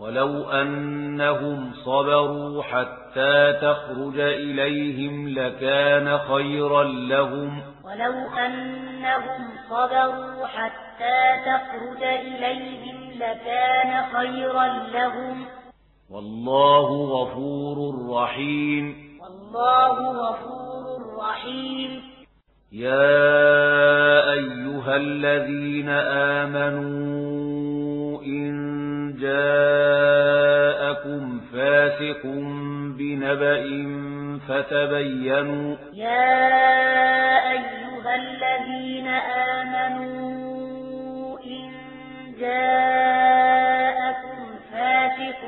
ولو أنهم صبروا حتى تخرج إليهم لكان خيرا لهم. ولو أنهم صبروا حتى تخرج إليهم لكان خيرا لهم. والله غفور رحيم. والله غفور رحيم. يا أيها الذين آمنوا جاءكم فاسق بنبأ فتبينوا يا أيها الذين آمنوا إن جاءكم فاسق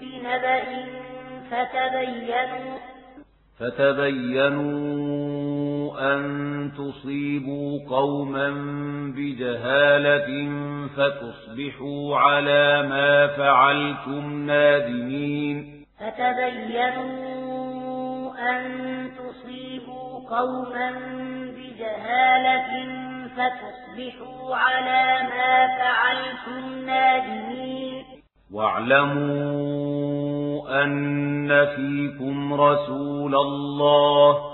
بنبأ فتبينوا فتبينوا أن تصيبوا قوما بجهالة فتصبحوا على ما فعلتم نادمين فتبينوا أن تصيبوا قوما بجهالة فتصبحوا على ما فعلتم نادمين واعلموا أن فيكم رسول الله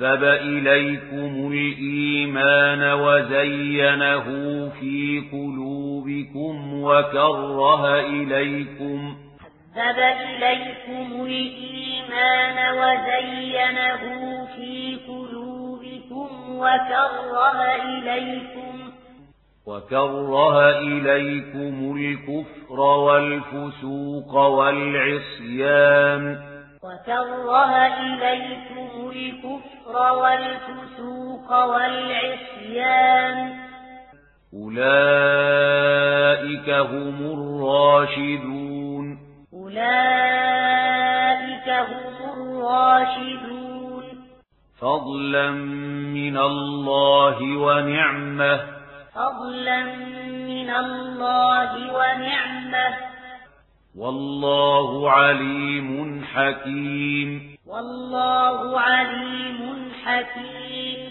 حبب إليكم الإيمان وزينه في قلوبكم وكره إليكم حبب إليكم الإيمان وزينه في قلوبكم وكره إليكم وكره إليكم الكفر والفسوق والعصيان وكره إليكم الكفر والفسوق والعصيان أولئك هم الراشدون أولئك هم الراشدون فضلا من الله ونعمة فضلا من الله ونعمة والله عليم حكيم والله عليم حكيم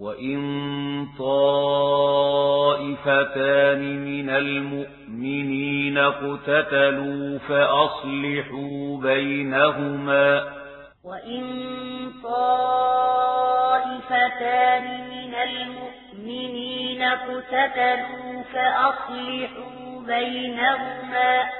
وإن طائفتان من المؤمنين اقتتلوا فأصلحوا بينهما وإن طائفتان من المؤمنين اقتتلوا فأصلحوا بينهما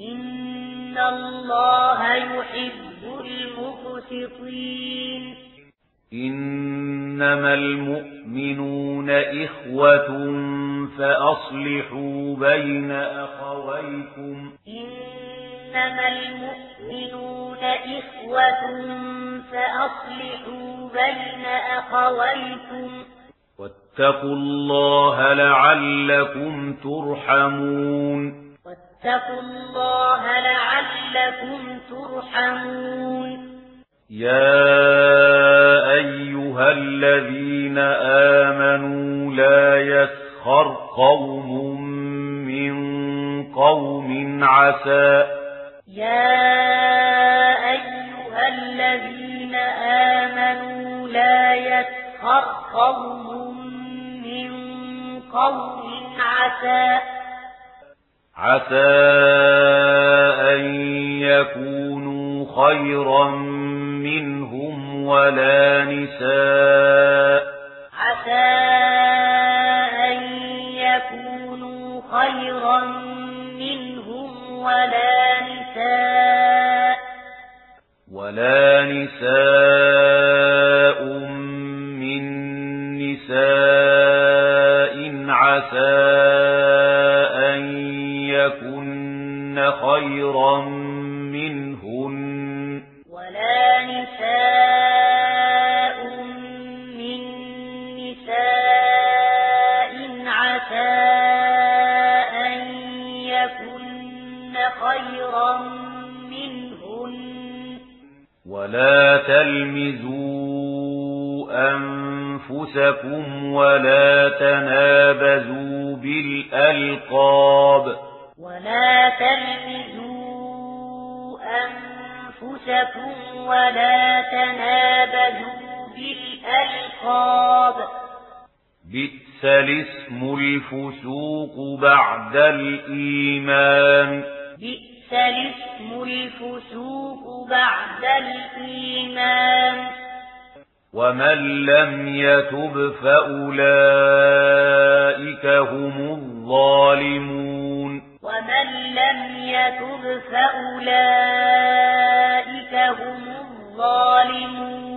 ان يحب انما المؤمنون اخوة فاصلحوا بين اخويكم انما المؤمنون اخوة فاصلحوا بين اخويكم واتقوا الله لعلكم ترحمون واتقوا الله لعلكم ترحمون. يا أيها الذين آمنوا لا يسخر قوم من قوم عسى. يا أيها الذين آمنوا لا يسخر قوم من قوم عسى. عسى أن يكونوا خيرا منهم ولا نساء عسى أن يكونوا خيرا منهم ولا نساء ولا نساء خيرا منهن ولا نساء من نساء عسى أن يكن خيرا منهن ولا تلمزوا أنفسكم ولا تنابزوا بالألقاب ولا تلمزوا أنفسكم ولا تنابذوا بالألقاب. بئس الاسم الفسوق بعد الإيمان. بئس الاسم الفسوق بعد الإيمان. ومن لم يتب فأولئك هم الظالمون. لم يتب فأولئك هم الظالمون.